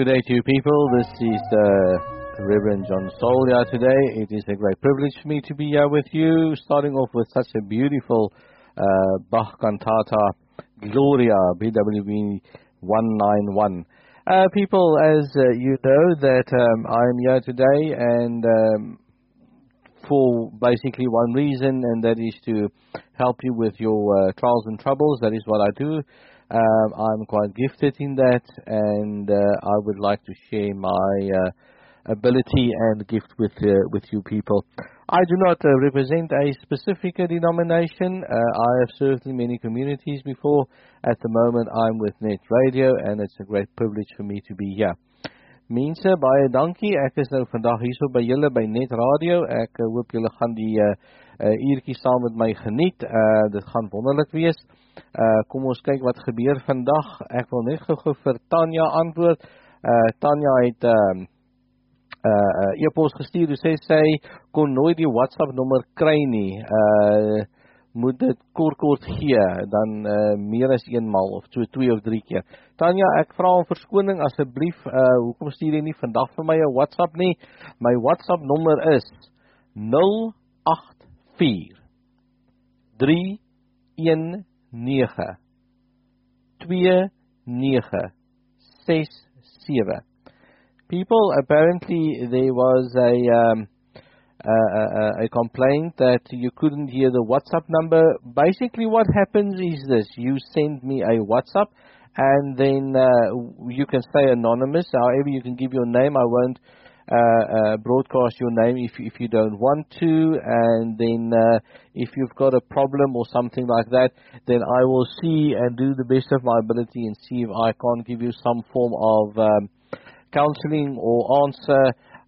Good day to you people. This is uh, Reverend John Solia today. It is a great privilege for me to be here with you, starting off with such a beautiful uh, Bach cantata, Gloria, BWV 191. Uh, people, as uh, you know, that um, I am here today and um, for basically one reason, and that is to help you with your uh, trials and troubles. That is what I do. Um, I'm quite gifted in that, and uh, I would like to share my uh, ability and gift with uh, with you people. I do not uh, represent a specific denomination. Uh, I have served in many communities before. At the moment, I'm with Net Radio, and it's a great privilege for me to be here. Mense, baie dankie. Ek is nou vandag hierso by julle by Net Radio. Ek uh, hoop julle gaan die uh, uh, uurtjie saam met my geniet. Uh, dit gaan wonderlik wees. Uh kom ons kyk wat gebeur vandag. Ek wil net gou-gou vir Tanya antwoord. Uh Tanya het ehm uh, uh e-pos gestuur. Sy sê sy kon nooit die WhatsApp nommer kry nie. Uh moet dit kort kort gee dan uh meer as eenmal of so twee of drie keer. Tanya, ek vra om verskoning asseblief. Uh hoekom stuur jy nie vandag vir my 'n WhatsApp nie? My WhatsApp nommer is 084 3 9 People apparently there was a um, uh, a complaint that you couldn't hear the WhatsApp number. Basically, what happens is this: you send me a WhatsApp, and then uh, you can stay anonymous. However, you can give your name. I won't uh, uh, broadcast your name if if you don't want to, and then uh, if you've got a problem or something like that, then I will see and do the best of my ability and see if I can't give you some form of um, counseling or answer.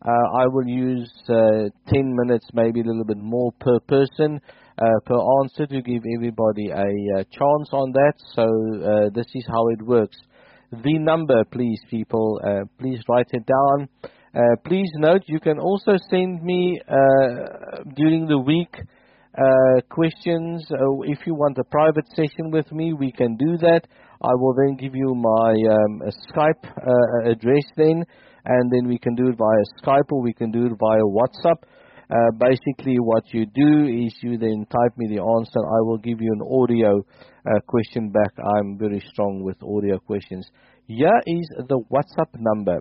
Uh, I will use uh, 10 minutes, maybe a little bit more per person. Uh, per answer to give everybody a chance on that. So uh, this is how it works. The number, please, people, please write it down. Uh, please note you can also send me uh, during the week uh, questions. Uh, if you want a private session with me, we can do that. I will then give you my um, Skype uh, address then, and then we can do it via Skype or we can do it via WhatsApp. Uh, basically, what you do is you then type me the answer. I will give you an audio uh, question back. I'm very strong with audio questions. Here is the WhatsApp number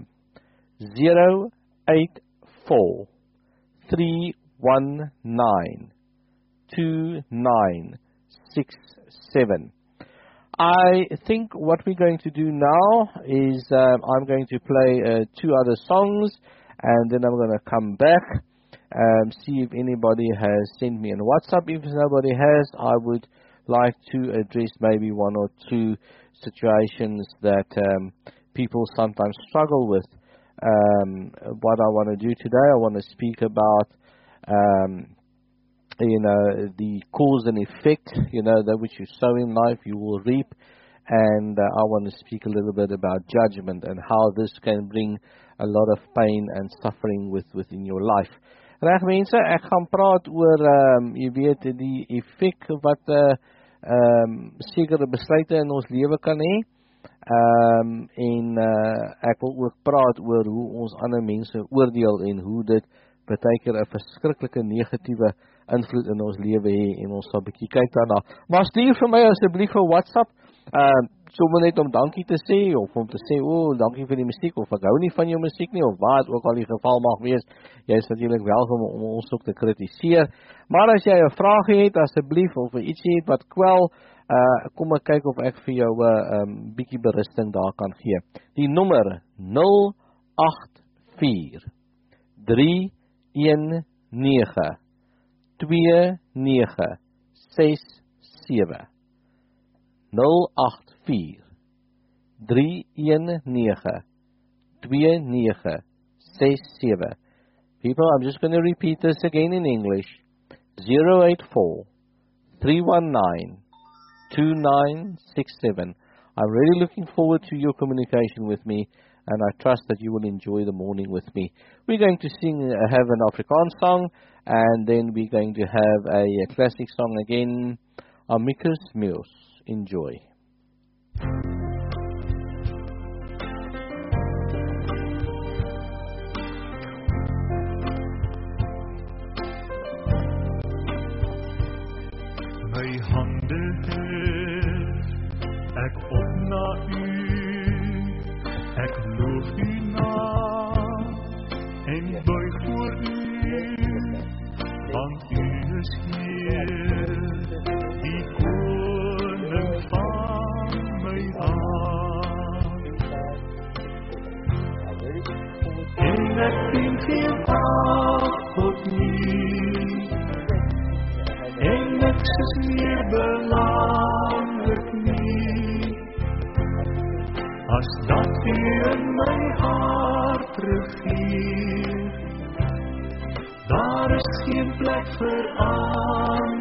zero eight four three one nine two nine six seven. I think what we're going to do now is um, I'm going to play uh, two other songs and then I'm going to come back and see if anybody has sent me a WhatsApp. If nobody has, I would like to address maybe one or two situations that um, people sometimes struggle with um, what I want to do today. I want to speak about, um, you know, the cause and effect. You know, that which you sow in life, you will reap. And uh, I want to speak a little bit about judgment and how this can bring a lot of pain and suffering with, within your life. Reg mense, ek gaan praat oor ehm um, jy weet die effek wat 'n uh, ehm um, sekere besluite in ons lewe kan hê. Ehm um, en uh, ek wil ook praat oor hoe ons ander mense oordeel en hoe dit baie keer 'n verskriklike negatiewe invloed in ons lewe hê en ons sal 'n bietjie kyk daarna. Maar stuur vir my asseblief 'n WhatsApp. Ehm uh, sommer net om dankie te sê of om te sê o, oh, dankie vir die musiek of ek hou nie van jou musiek nie of wat ook al die geval mag wees. Jy is natuurlik welkom om ons ook te kritiseer. Maar as jy 'n vraag het asseblief of ietsie het wat kwel, uh kom ek kyk of ek vir jou 'n uh, um, bietjie berusting daar kan gee. Die nommer 084 319 2967 084 319 2967 People, I'm just going to repeat this again in English. 084 319 2967. I'm really looking forward to your communication with me, and I trust that you will enjoy the morning with me. We're going to sing, uh, have an Afrikaans song, and then we're going to have a, a classic song again, Amicus Meus. Enjoy. My Ek op naar u, ek loof u na, en buig voor u, want u is Heer, die koning van my hart. En ek dien geen as dat U in my hart regeer. Daar is geen plek vir ander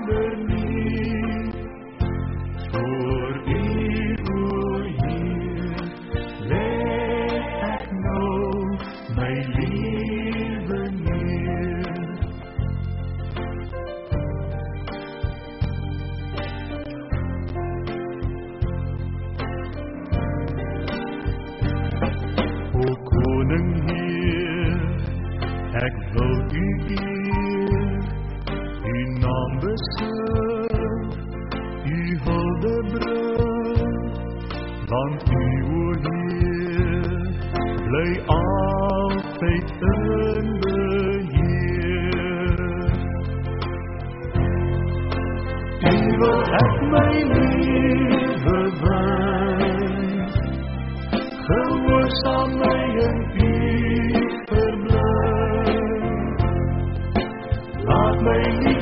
Vader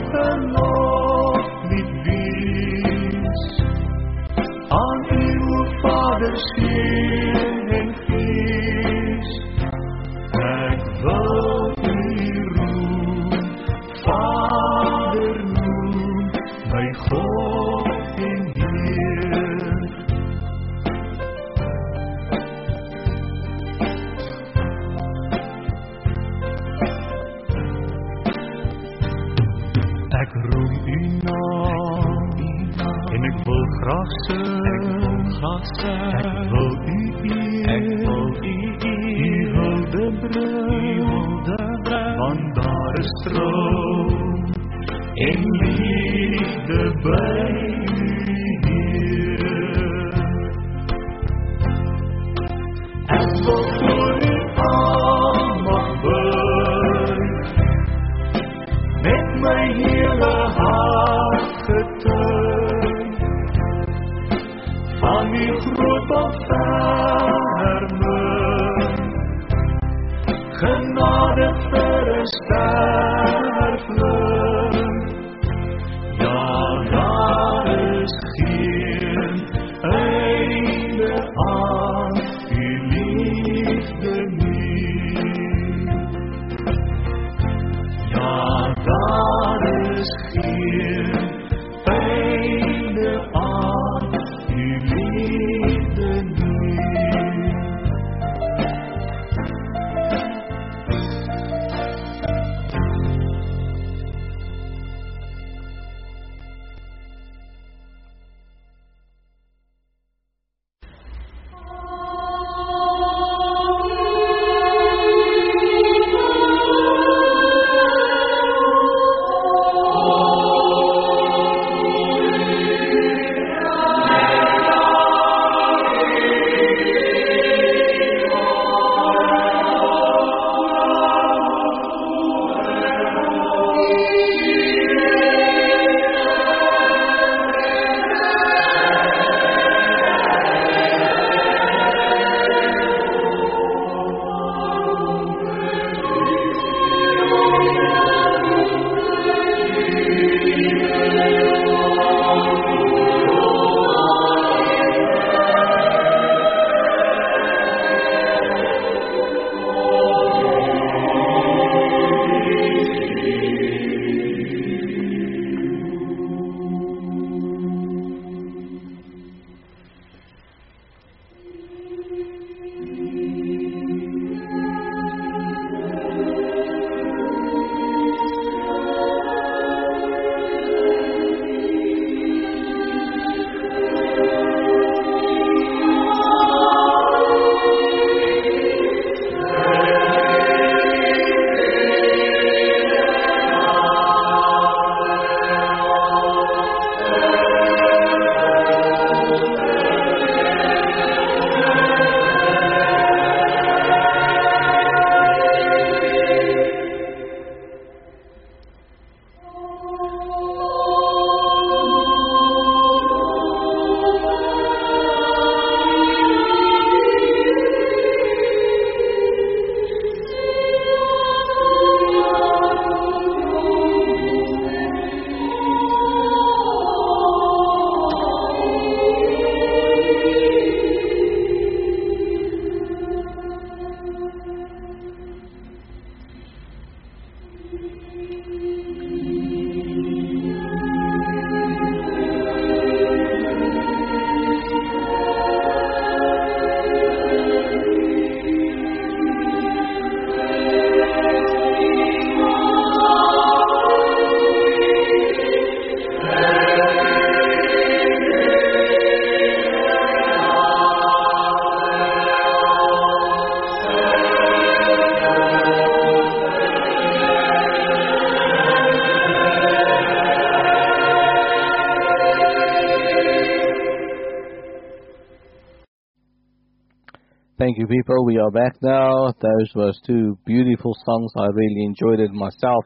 you, people. We are back now. Those was two beautiful songs. I really enjoyed it myself.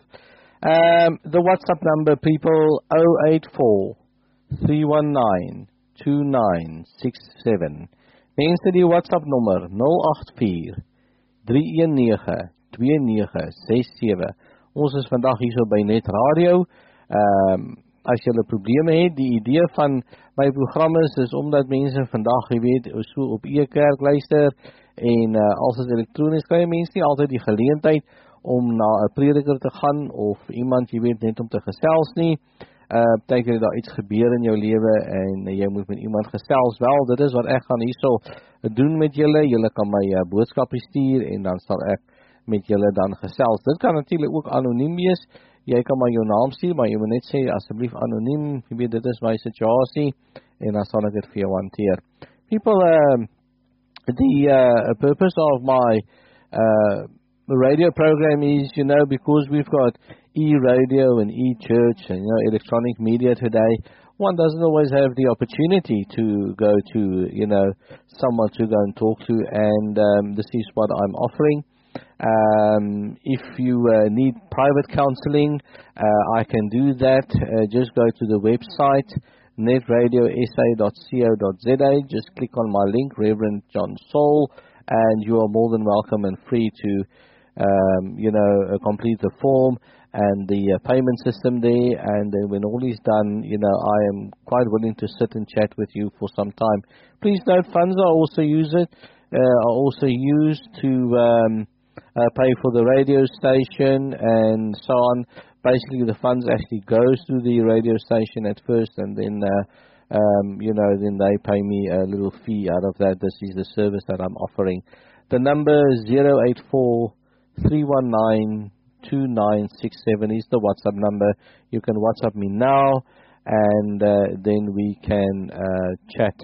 Um, the WhatsApp number, people, 084 319 2967. Mense die WhatsApp nommer 084 319 2967. Ons is vandag hier so by Net Radio. Um, as jy 'n probleem het, die idee van my programme is, is omdat mense vandag, jy weet, so op e-kerk luister en uh, als dit elektronies kry mense nie altyd die geleentheid om na 'n prediker te gaan of iemand jy weet net om te gesels nie. Uh baie keer daar iets gebeur in jou lewe en uh, jy moet met iemand gesels. Wel, dit is wat ek gaan hierso doen met julle. Julle kan my uh, boodskappe stuur en dan sal ek met julle dan gesels. Dit kan natuurlik ook anoniem wees. Jy kan maar jou naam stuur, maar jy moet net sê asseblief anoniem. Jy weet dit is my situasie en dan sal ek dit vir jou hanteer. People um the uh, purpose of my uh radio program is, you know, because we've got e-radio and e-church and, you know, electronic media today, one doesn't always have the opportunity to go to, you know, someone to go and talk to, and um, this is what I'm offering. Um, if you uh, need private counseling, uh, I can do that. Uh, just go to the website netradiosa.co.za. Just click on my link, Reverend John Soul, and you are more than welcome and free to, um, you know, uh, complete the form and the uh, payment system there. And then when all is done, you know, I am quite willing to sit and chat with you for some time. Please note, funds are also used, uh, are also used to. Um, uh, pay for the radio station and so on. Basically, the funds actually goes to the radio station at first, and then uh, um, you know then they pay me a little fee out of that. This is the service that I'm offering. The number zero eight four three one nine two nine six seven is the WhatsApp number. You can WhatsApp me now, and uh, then we can uh, chat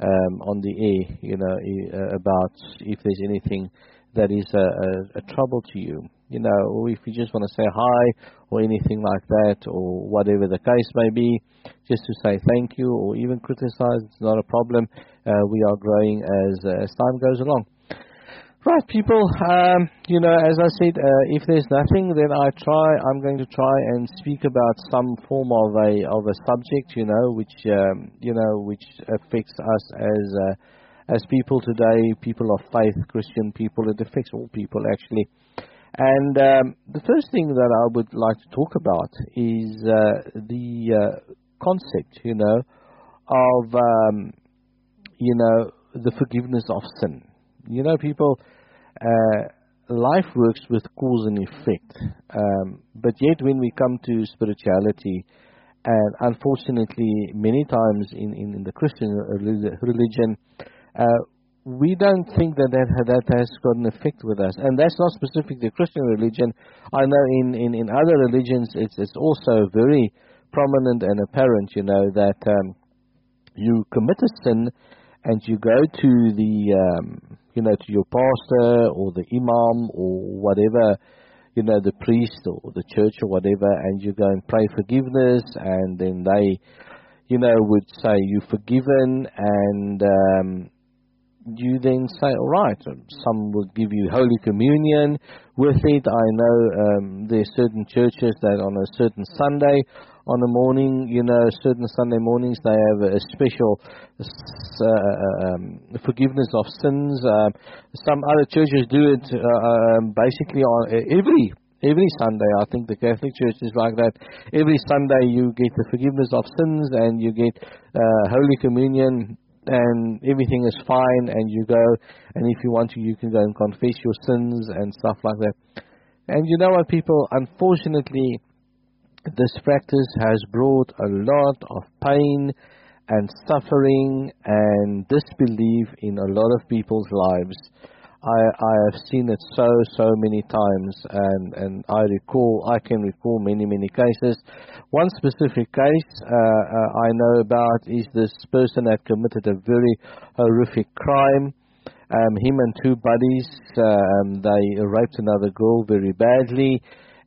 um, on the air. You know uh, about if there's anything that is a, a, a trouble to you, you know, if you just want to say hi or anything like that, or whatever the case may be, just to say thank you or even criticize, it's not a problem. Uh, we are growing as uh, as time goes along. Right, people. Um, you know, as I said, uh, if there's nothing, then I try. I'm going to try and speak about some form of a of a subject, you know, which um, you know, which affects us as uh, as people today, people of faith, Christian people, it affects all people actually. And um, the first thing that I would like to talk about is uh, the uh, concept, you know, of um, you know the forgiveness of sin. You know, people, uh, life works with cause and effect, um, but yet when we come to spirituality, and unfortunately, many times in, in, in the Christian religion, uh, we don't think that that, that has got an effect with us. And that's not specific to Christian religion. I know in, in, in other religions it's, it's also very prominent and apparent, you know, that um, you commit a sin and you go to the, um, you know, to your pastor or the imam or whatever, you know, the priest or the church or whatever, and you go and pray forgiveness, and then they, you know, would say you're forgiven, and um, you then say, all right, some will give you Holy Communion with it. I know um, there are certain churches that on a certain Sunday, on the morning, you know, certain Sunday mornings, they have a special uh, um, forgiveness of sins. Um, some other churches do it uh, um, basically on every every Sunday. I think the Catholic Church is like that. Every Sunday you get the forgiveness of sins and you get uh, Holy Communion and everything is fine and you go and if you want to you can go and confess your sins and stuff like that. And you know what people, unfortunately this practice has brought a lot of pain and suffering and disbelief in a lot of people's lives. I, I have seen it so, so many times, and, and I recall, I can recall many, many cases. One specific case uh, uh, I know about is this person that committed a very horrific crime. Um, him and two buddies, um, they raped another girl very badly,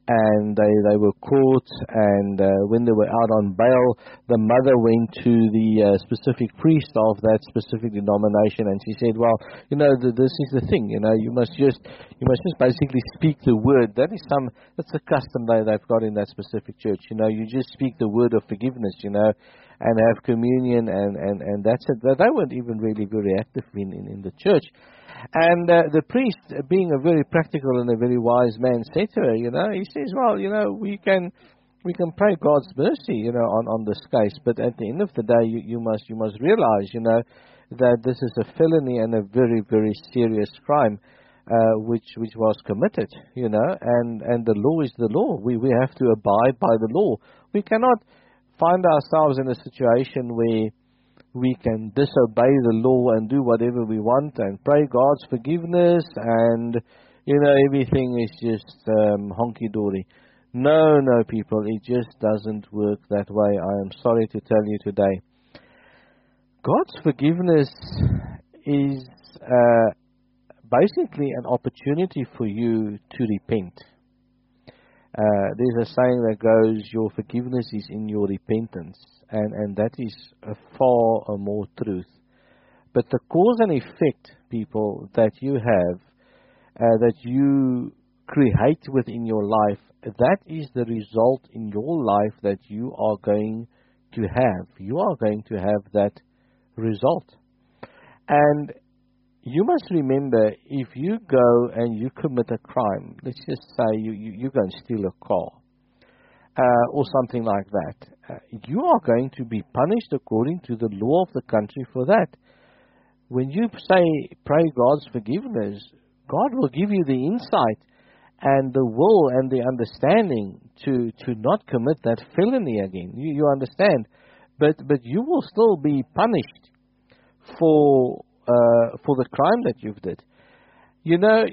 and they they were caught and uh, when they were out on bail the mother went to the uh, specific priest of that specific denomination and she said well you know the, this is the thing you know you must just you must just basically speak the word. That is some that's a custom they they've got in that specific church you know you just speak the word of forgiveness you know and have communion and and and that's it they weren't even really very active in in, in the church and uh, the priest, uh, being a very practical and a very wise man, said to her, you know, he says, well, you know, we can we can pray God's mercy, you know, on, on this case, but at the end of the day, you, you must you must realize, you know, that this is a felony and a very very serious crime, uh, which which was committed, you know, and and the law is the law. We we have to abide by the law. We cannot find ourselves in a situation where we can disobey the law and do whatever we want and pray God's forgiveness and you know everything is just um, honky dory. No, no, people, it just doesn't work that way. I am sorry to tell you today. God's forgiveness is uh, basically an opportunity for you to repent. Uh, there's a saying that goes, Your forgiveness is in your repentance and, and that is a far more truth. But the cause and effect, people, that you have, uh, that you create within your life, that is the result in your life that you are going to have. You are going to have that result. And you must remember if you go and you commit a crime, let's just say you, you, you go and steal a car uh, or something like that, uh, you are going to be punished according to the law of the country for that. When you say, pray God's forgiveness, God will give you the insight and the will and the understanding to, to not commit that felony again. You, you understand? But, but you will still be punished for, uh, for the crime that you've did. You know,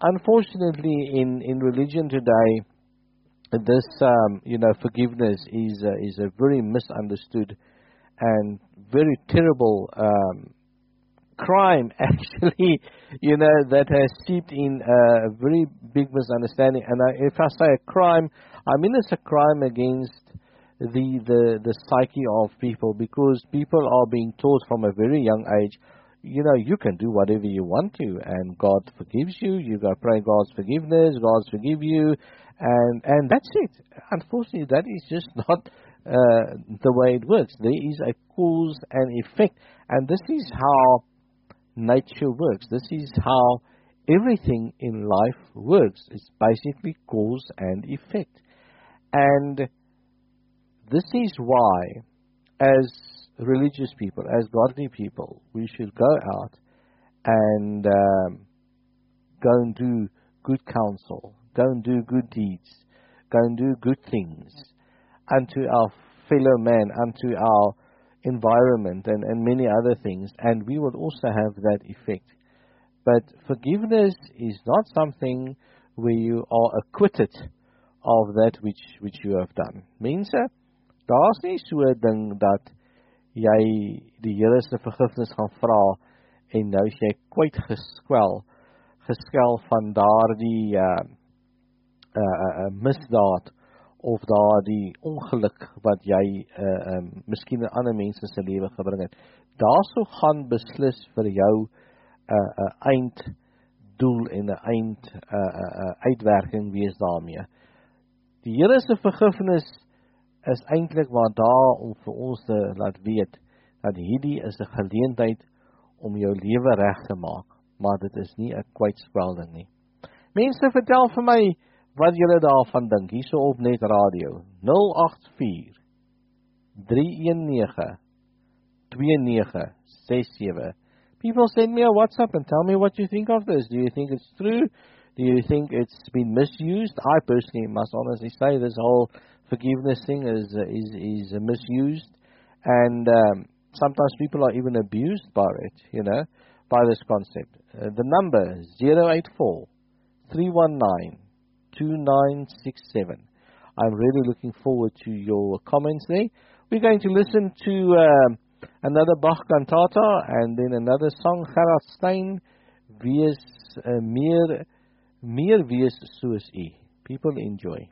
unfortunately, in, in religion today, this um, you know forgiveness is uh, is a very misunderstood and very terrible um, crime actually you know that has seeped in a very big misunderstanding and I, if I say a crime I mean it's a crime against the the the psyche of people because people are being taught from a very young age you know you can do whatever you want to and God forgives you you go pray God's forgiveness God's forgive you and and that's it. Unfortunately, that is just not uh, the way it works. There is a cause and effect, and this is how nature works. This is how everything in life works. It's basically cause and effect, and this is why, as religious people, as godly people, we should go out and um, go and do good counsel, Go and do good deeds. Go and do good things unto our fellow man, unto our environment, and, and many other things. And we will also have that effect. But forgiveness is not something where you are acquitted of that which which you have done. Mense, daar's nie so ding dat jy die Here se vergifnis gaan vra en nou jy kwyt geskwel geskel van daardie uh uh, uh, misdaad of daardie ongeluk wat jy uh um miskien in ander mense se lewe gebring het. Daarsou gaan beslis vir jou 'n uh, 'n uh, eind doel en 'n eind 'n uh, uh, uh, uitwerking wees daarmee. Die Here se vergifnis is eintlik maar daar om vir ons te laat weet dat hierdie is 'n geleentheid om jou lewe reg te maak, maar dit is nie 'n kwytspelding nie. Mense vertel vir my wat julle daarvan dink hierso op net radio 084 319 2967 People send me a WhatsApp and tell me what you think of this. Do you think it's true? Do you think it's been misused? I personally must honestly say this whole forgiveness thing is is is misused, and um, sometimes people are even abused by it. You know, by this concept. Uh, the number zero eight four three one nine 2967. I'm really looking forward to your comments there. We're going to listen to uh, another Bach cantata and then another song, Gerhard Steyn, Wees, uh, meer, meer u. People enjoy.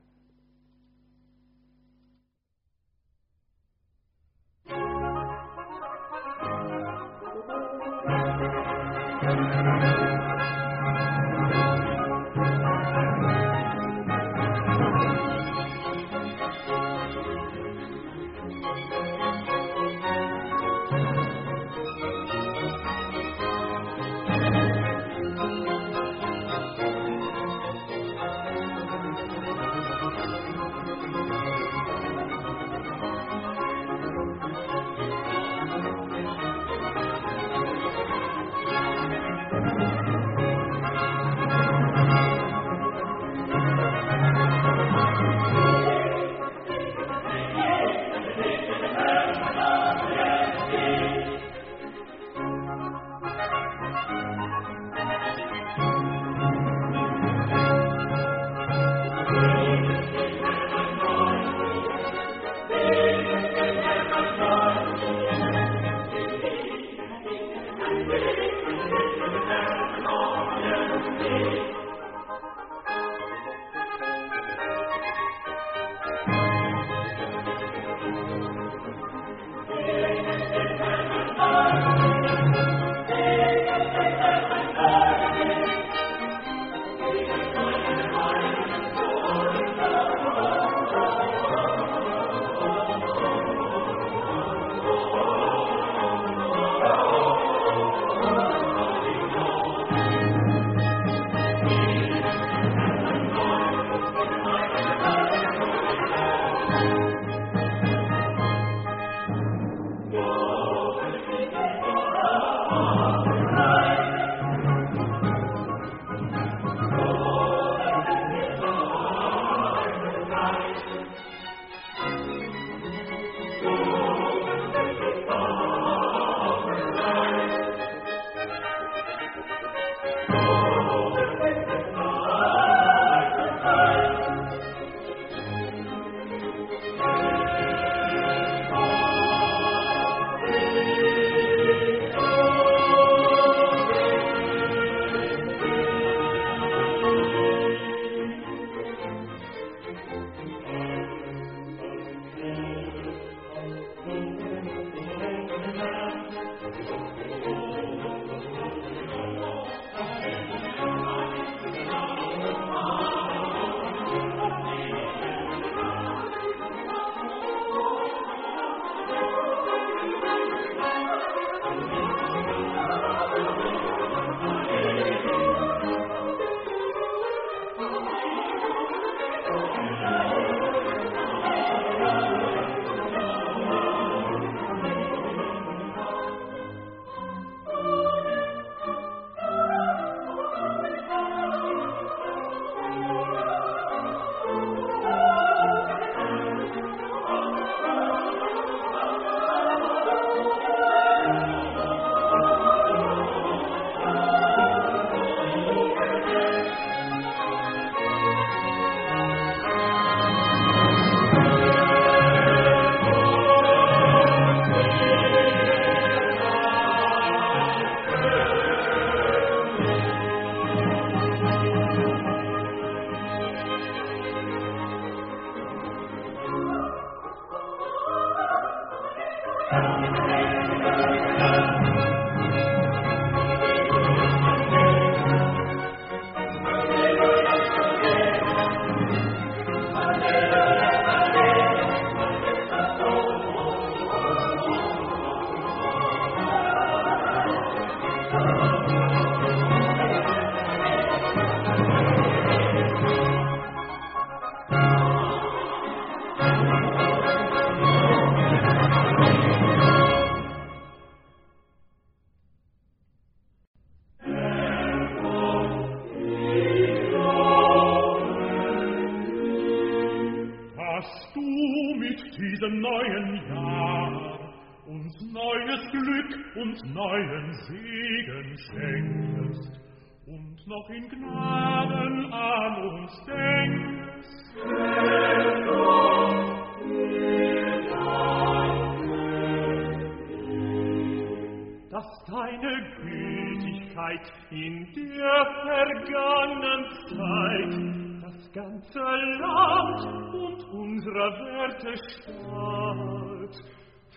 der vergangenen Zeit das ganze Land und unsere Werte Stadt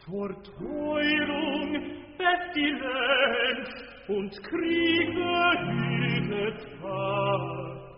vor Teurung, Pestilenz und Kriege hütet hat.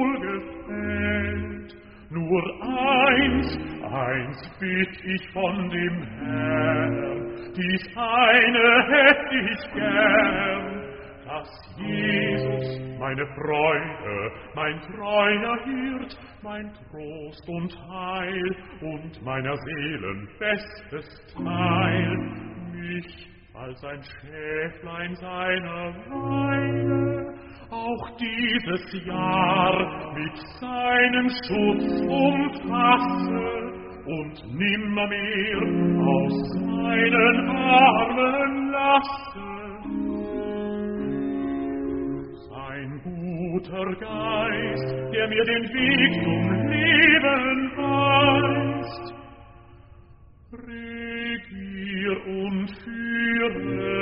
Wohlgefällt. Nur eins, eins bitt ich von dem Herrn, dies eine hätt ich gern, dass Jesus, meine Freude, mein treuer Hirt, mein Trost und Heil und meiner Seelen bestes Teil, mich als ein Schäflein seiner Weide auch dieses Jahr mit seinem Schutz umfasse und nimmermehr aus seinen Armen lasse. Sein guter Geist, der mir den Weg zum Leben weist, dir uns führen.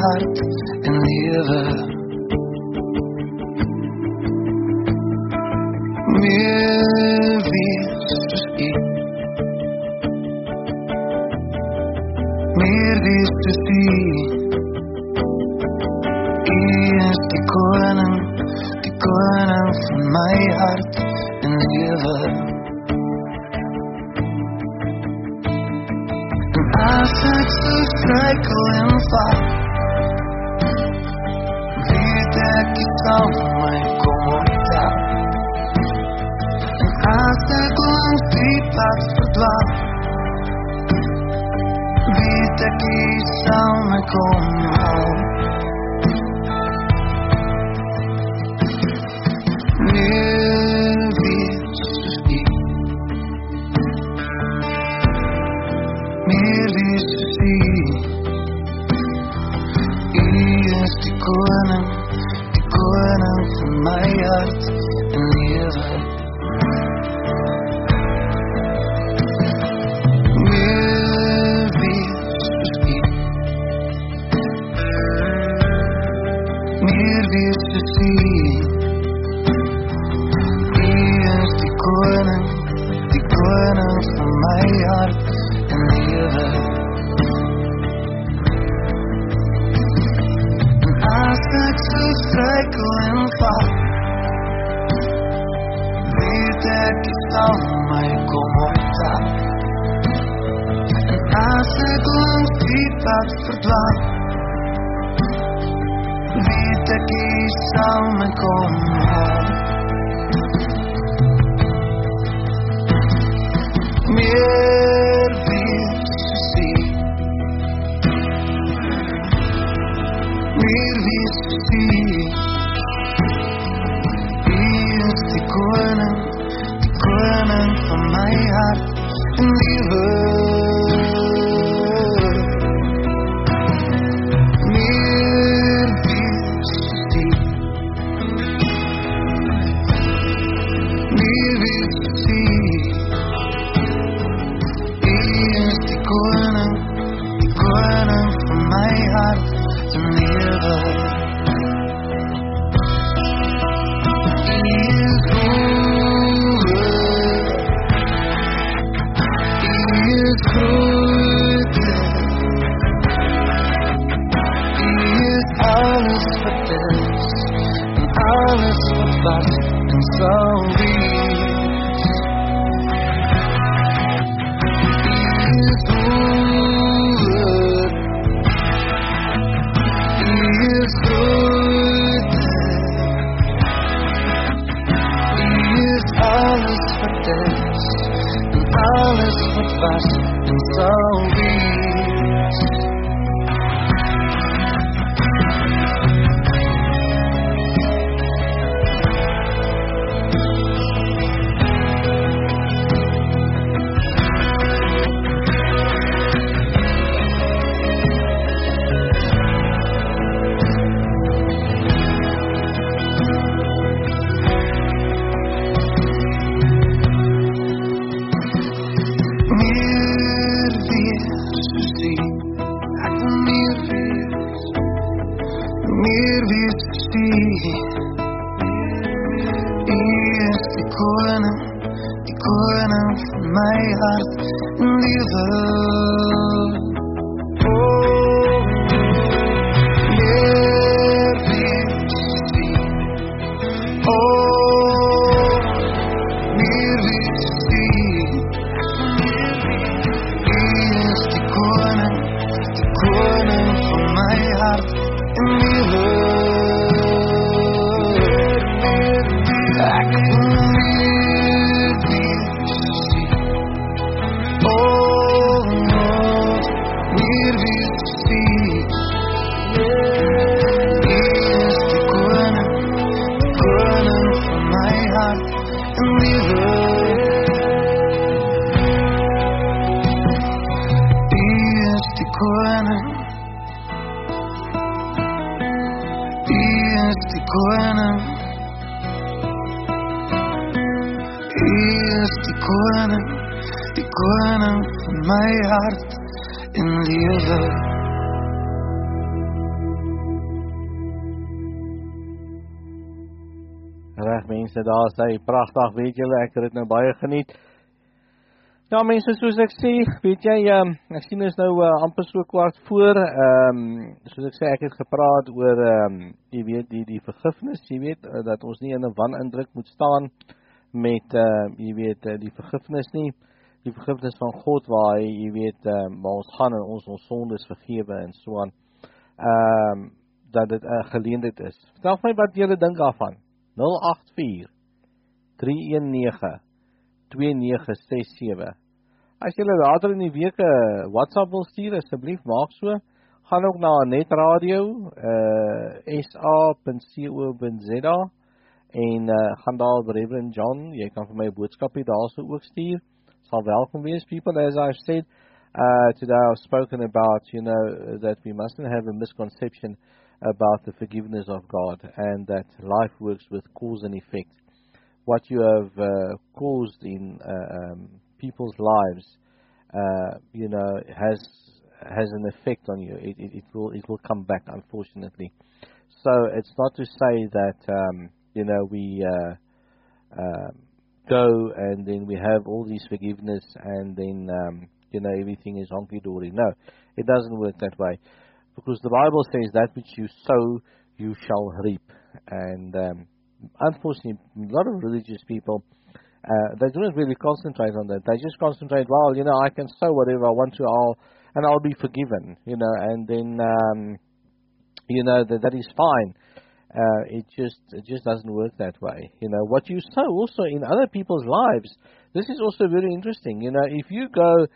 hart en lewe. Meer wees u pouring out my heart and evil. Oh. Mense, daar sê pragtig, weet julle, ek het dit nou baie geniet. Ja mense, soos ek sê, weet jy, um, ek sien ons nou uh, amper so kwart voor, ehm um, soos ek sê, ek het gepraat oor ehm um, jy weet die die vergifnis, jy weet uh, dat ons nie in 'n wanindruk moet staan met uh jy weet uh, die vergifnis nie, die vergifnis van God waar hy jy weet um, waar ons gaan en ons ons sondes vergewe en so aan. Ehm um, dat dit 'n uh, geleentheid is. Vertel my wat julle dink daarvan. 084 319 2967. As jy later in die week 'n WhatsApp wil stuur, asseblief maak so. Gaan ook na Netradio uh sa.co.za en uh, gaan daar by Reverend John, jy kan vir my 'n boodskapie daarso ook stuur. Sal welkom wees people as I've said uh today I've spoken about, you know, that we mustn't have a misconception about the forgiveness of God and that life works with cause and effect. What you have uh, caused in uh, um, people's lives, uh, you know, has has an effect on you. It, it, it, will it will come back, unfortunately. So it's not to say that um, you know we uh, uh, go and then we have all these forgiveness and then um, you know everything is honky dory. No, it doesn't work that way because the Bible says that which you sow, you shall reap. And um, unfortunately, a lot of religious people, uh, they don't really concentrate on that. They just concentrate, well, you know, I can sow whatever I want to, I'll, and I'll be forgiven, you know, and then, um, you know, that, that is fine. Uh, it just it just doesn't work that way. You know what you sow also in other people's lives. This is also very interesting. You know if you go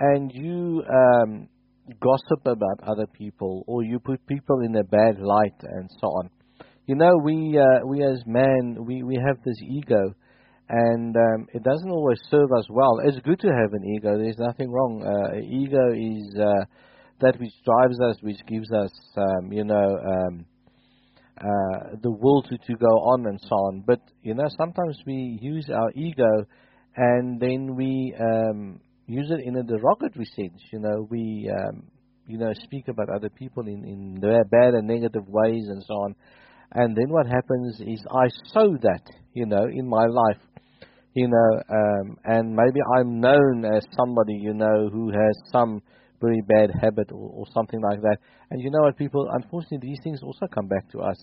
and you um, gossip about other people or you put people in a bad light and so on. You know, we uh, we as men we we have this ego, and um, it doesn't always serve us well. It's good to have an ego. There's nothing wrong. Uh, ego is uh, that which drives us, which gives us, um, you know, um, uh, the will to to go on and so on. But you know, sometimes we use our ego, and then we um, use it in a derogatory sense. You know, we um, you know speak about other people in in bad and negative ways and so on. And then what happens is I sow that, you know, in my life, you know, um, and maybe I'm known as somebody, you know, who has some very bad habit or, or something like that. And you know what, people, unfortunately, these things also come back to us.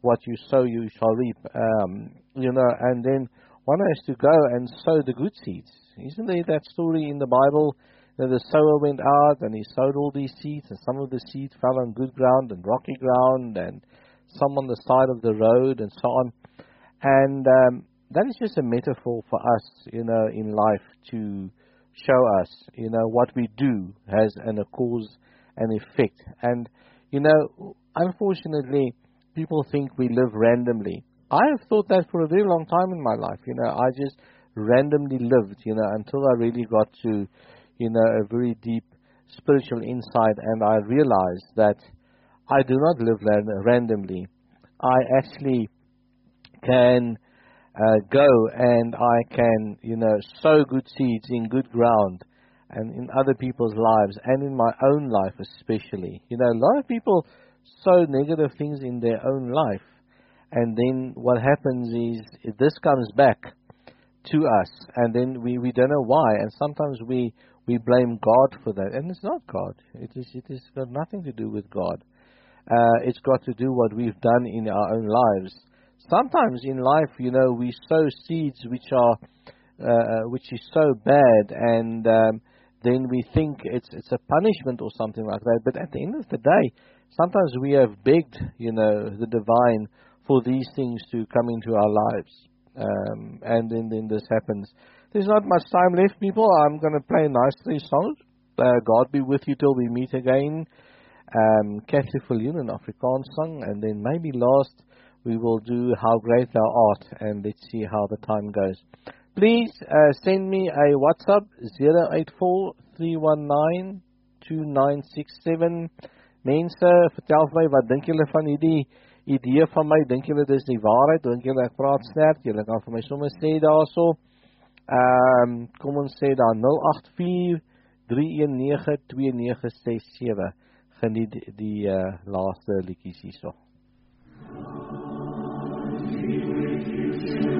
What you sow, you shall reap. Um, you know, and then one has to go and sow the good seeds. Isn't there that story in the Bible that the sower went out and he sowed all these seeds, and some of the seeds fell on good ground and rocky ground, and some on the side of the road, and so on. And um, that is just a metaphor for us, you know, in life to show us, you know, what we do has an, a cause and effect. And, you know, unfortunately, people think we live randomly. I have thought that for a very long time in my life. You know, I just randomly lived, you know, until I really got to, you know, a very deep spiritual insight and I realized that I do not live randomly. I actually can uh, go and I can, you know, sow good seeds in good ground and in other people's lives and in my own life especially. You know, a lot of people sow negative things in their own life and then what happens is this comes back to us and then we, we don't know why and sometimes we we blame God for that. And it's not God. It is it has got nothing to do with God. Uh, it's got to do what we've done in our own lives. Sometimes in life you know we sow seeds which are uh, uh, which is so bad and um, then we think it's it's a punishment or something like that. But at the end of the day sometimes we have begged you know the divine for these things to come into our lives. Um, and then, then this happens. There's not much time left, people. I'm going to play a nice three songs. Uh, God be with you till we meet again. Um, Kathy Fillion, an Afrikaans song. And then maybe last, we will do How Great Thou Art. And let's see how the time goes. Please uh, send me a WhatsApp 084 319 2967. Mense, vertel my wat dink van hierdie idee van my. Dink julle dit is die waarheid? Dink julle ek praat sterk? Julle kan vir my sommer sê daarso. Ehm um, kom ons sê dan 084 319 2967 geniet die, die uh, laaste liedjies hierso. right,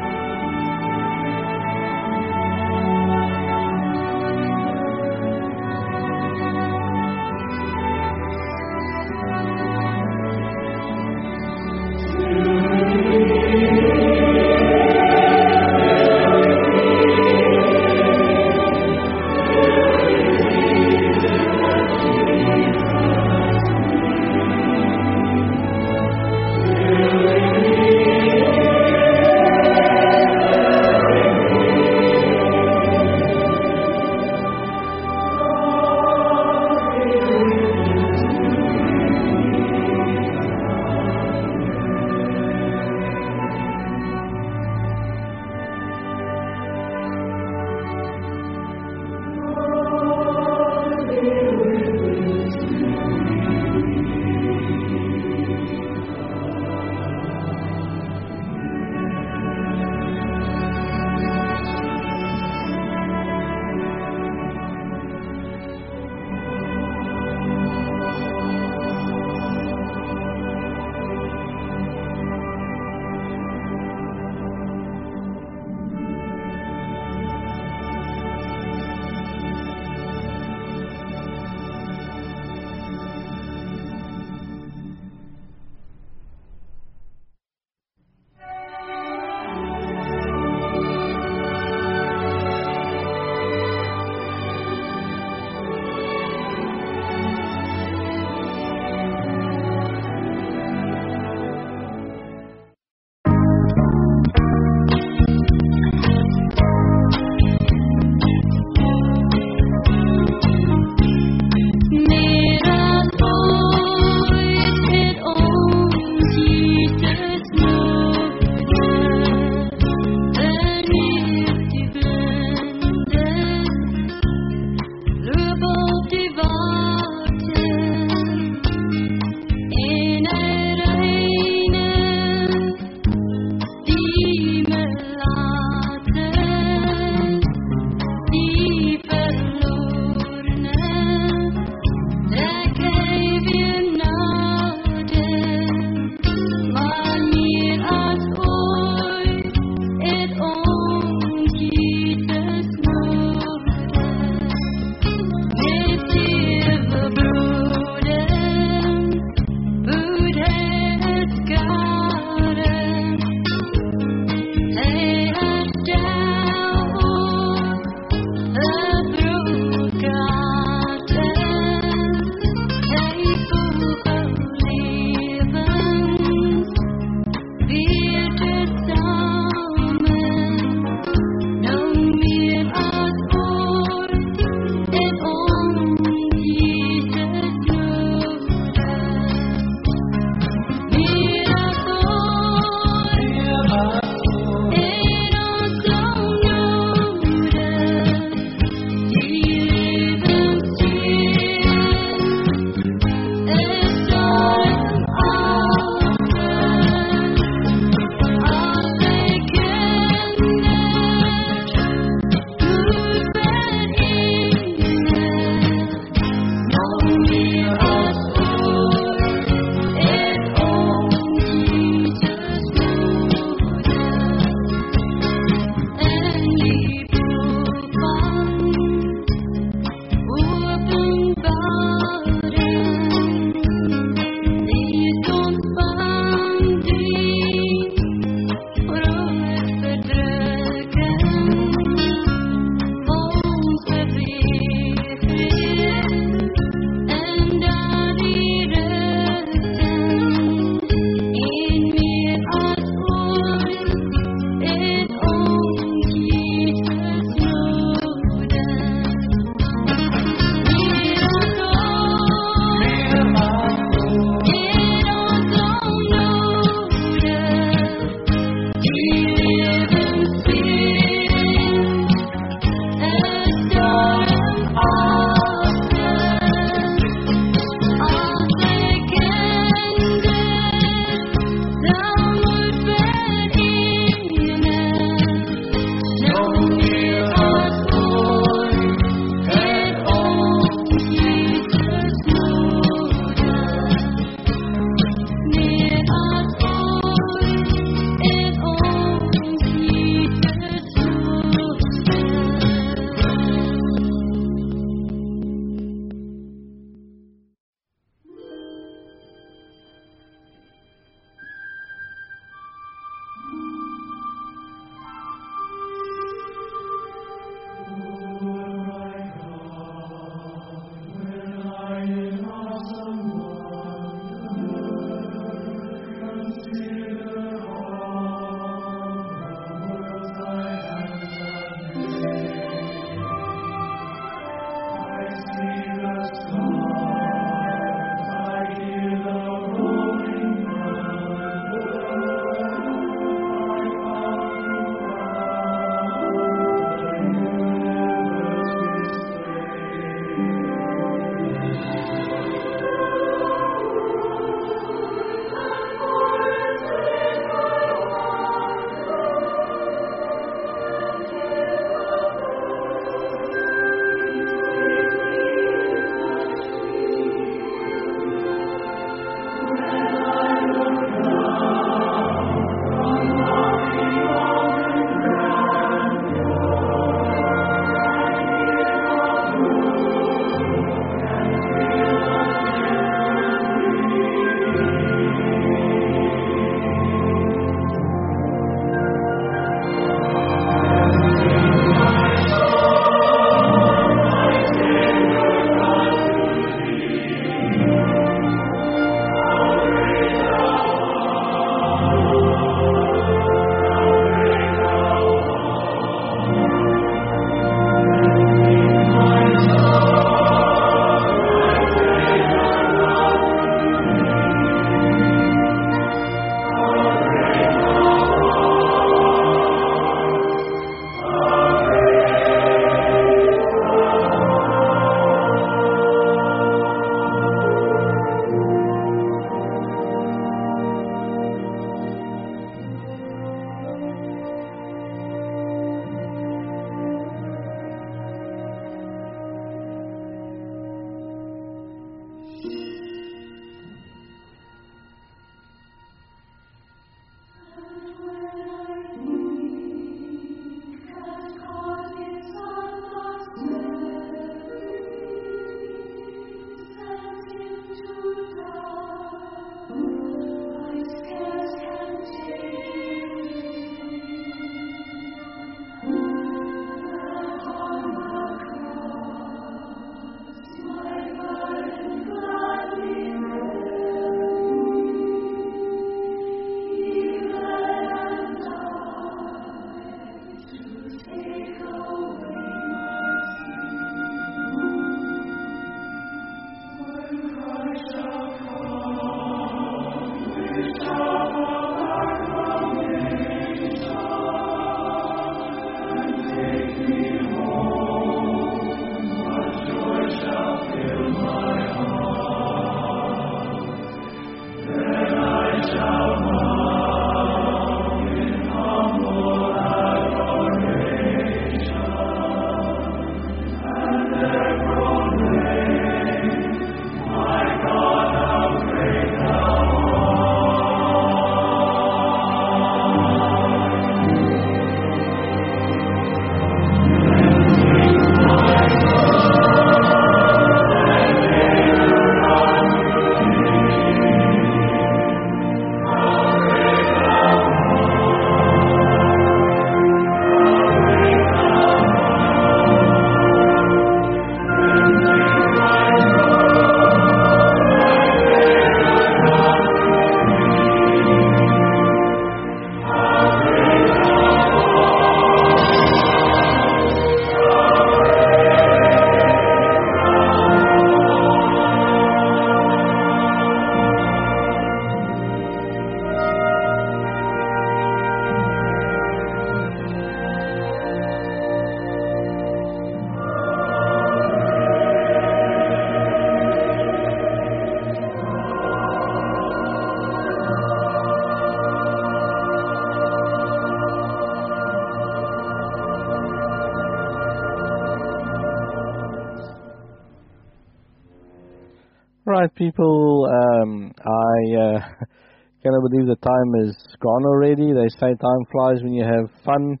people. Um, I uh, cannot believe the time is gone already. They say time flies when you have fun.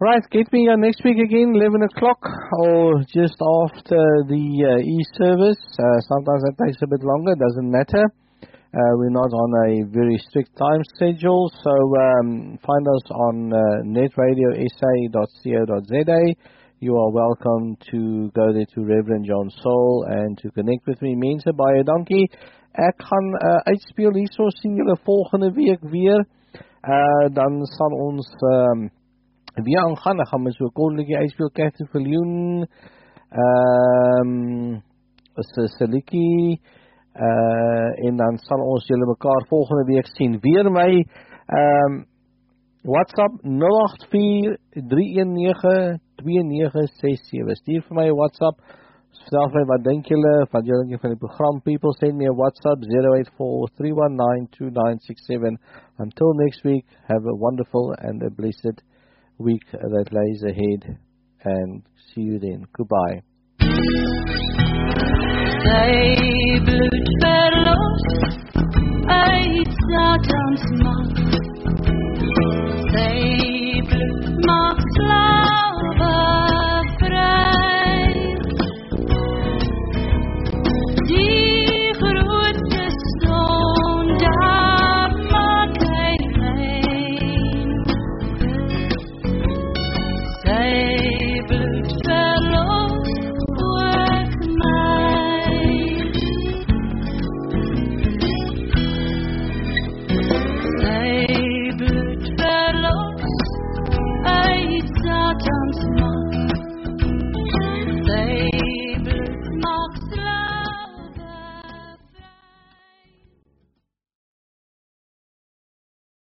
Right, get me uh, next week again, 11 o'clock, or just after the uh, e-service. Uh, sometimes that takes a bit longer, doesn't matter. Uh, we're not on a very strict time schedule, so um, find us on uh, netradiosA.co.za. You are welcome to go there to Reverend John Soul and to connect with me. Mense baie dankie. Ek gaan uh, uitspeel hierso sien julle volgende week weer. Uh dan sal ons um, weer aangaan. Ek gaan met so 'n kortletjie uitspeel Catherine Viljoen. Ehm um, is Seliki uh en dan sal ons julle mekaar volgende week sien. Weer my ehm um, WhatsApp 084 319 2967. Stuur vir my 'n WhatsApp. Vertel my wat dink julle van julle dink van die program. People send me a WhatsApp 0843192967. Until next week, have a wonderful and a blessed week that lays ahead and see you then. Goodbye. Sy bloed verlos uit Satans macht